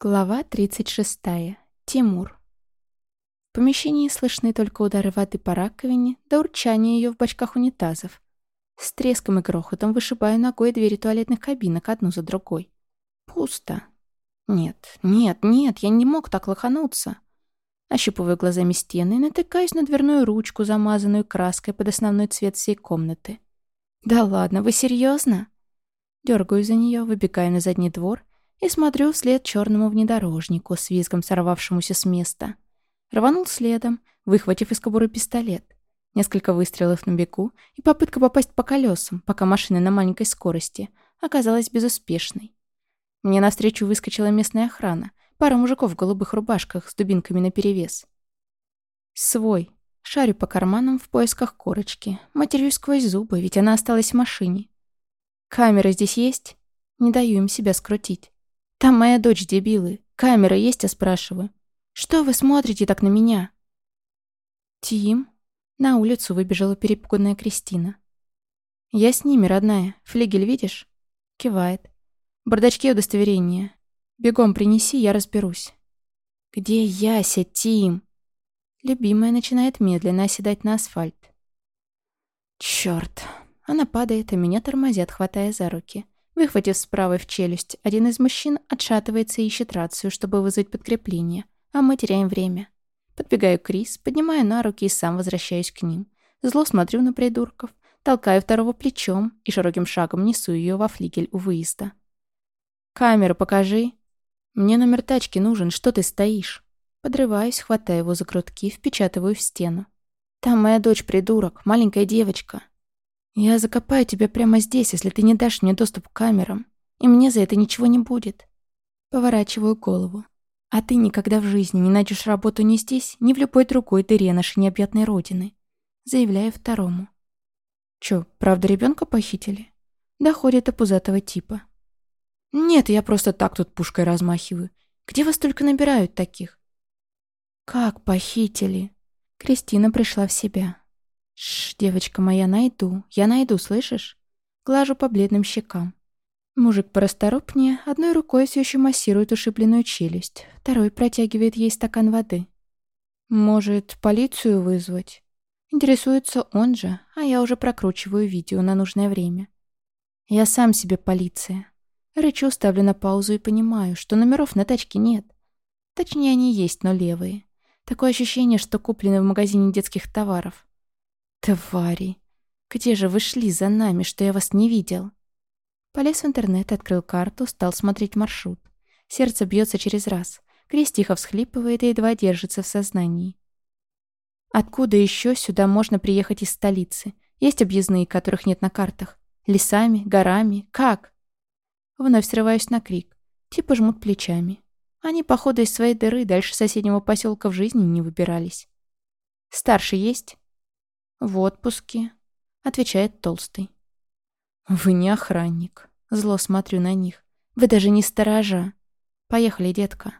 Глава 36. Тимур. В помещении слышны только удары воды по раковине да урчание ее в бачках унитазов. С треском и грохотом вышибаю ногой двери туалетных кабинок одну за другой. Пусто. Нет, нет, нет, я не мог так лохануться. Ощупываю глазами стены и натыкаюсь на дверную ручку, замазанную краской под основной цвет всей комнаты. «Да ладно, вы серьезно? Дергаю за нее, выбегаю на задний двор и смотрю вслед черному внедорожнику с визгом сорвавшемуся с места. Рванул следом, выхватив из кобуры пистолет. Несколько выстрелов на беку и попытка попасть по колесам, пока машина на маленькой скорости, оказалась безуспешной. Мне навстречу выскочила местная охрана, пара мужиков в голубых рубашках с дубинками наперевес. Свой. Шарю по карманам в поисках корочки. Матерюсь сквозь зубы, ведь она осталась в машине. «Камера здесь есть?» Не даю им себя скрутить. Там моя дочь, дебилы. Камера есть, я спрашиваю. Что вы смотрите так на меня? Тим? На улицу выбежала перепуганная Кристина. Я с ними, родная. Флигель видишь? Кивает. В бардачке удостоверение. Бегом принеси, я разберусь. Где Яся, Тим? Любимая начинает медленно оседать на асфальт. Чёрт. Она падает, а меня тормозят, хватая за руки. Выхватив справа в челюсть, один из мужчин отшатывается и ищет рацию, чтобы вызвать подкрепление, а мы теряем время. Подбегаю к Крис, поднимаю на руки и сам возвращаюсь к ним. Зло смотрю на придурков, толкаю второго плечом и широким шагом несу ее во флигель у выезда. «Камеру покажи!» «Мне номер тачки нужен, что ты стоишь?» Подрываюсь, хватаю его за грудки, впечатываю в стену. «Там моя дочь, придурок, маленькая девочка. «Я закопаю тебя прямо здесь, если ты не дашь мне доступ к камерам. И мне за это ничего не будет». Поворачиваю голову. «А ты никогда в жизни не найдешь работу ни здесь, ни в любой другой дыре нашей необъятной родины», заявляю второму. «Чё, правда ребенка похитили?» Доходит до пузатого типа. «Нет, я просто так тут пушкой размахиваю. Где вас только набирают таких?» «Как похитили?» Кристина пришла в себя. Шш, девочка моя, найду. Я найду, слышишь? Глажу по бледным щекам. Мужик порасторопнее, одной рукой все еще массирует ушибленную челюсть, второй протягивает ей стакан воды. Может, полицию вызвать? Интересуется он же, а я уже прокручиваю видео на нужное время. Я сам себе полиция. Рычу, ставлю на паузу и понимаю, что номеров на тачке нет. Точнее, они есть, но левые. Такое ощущение, что куплены в магазине детских товаров. Твари! Где же вы шли за нами, что я вас не видел? Полез в интернет, открыл карту, стал смотреть маршрут. Сердце бьется через раз. Крис тихо всхлипывает и едва держится в сознании. Откуда еще сюда можно приехать из столицы? Есть объездные, которых нет на картах. Лесами, горами. Как? Вновь срываюсь на крик. Типа жмут плечами. Они, походу, из своей дыры дальше соседнего поселка в жизни не выбирались. Старший есть? «В отпуске», — отвечает Толстый. «Вы не охранник». Зло смотрю на них. «Вы даже не сторожа. Поехали, детка».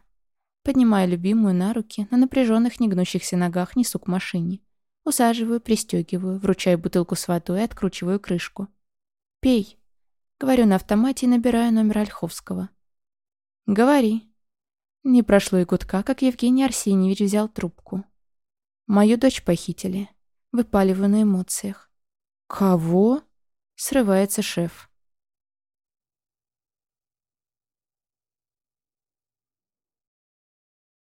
Поднимаю любимую на руки, на напряженных негнущихся ногах несу к машине. Усаживаю, пристегиваю, вручаю бутылку с водой и откручиваю крышку. «Пей», — говорю на автомате и набираю номер Ольховского. «Говори». Не прошло и гудка, как Евгений Арсеньевич взял трубку. «Мою дочь похитили. Выпаливаю на эмоциях. «Кого?» — срывается шеф.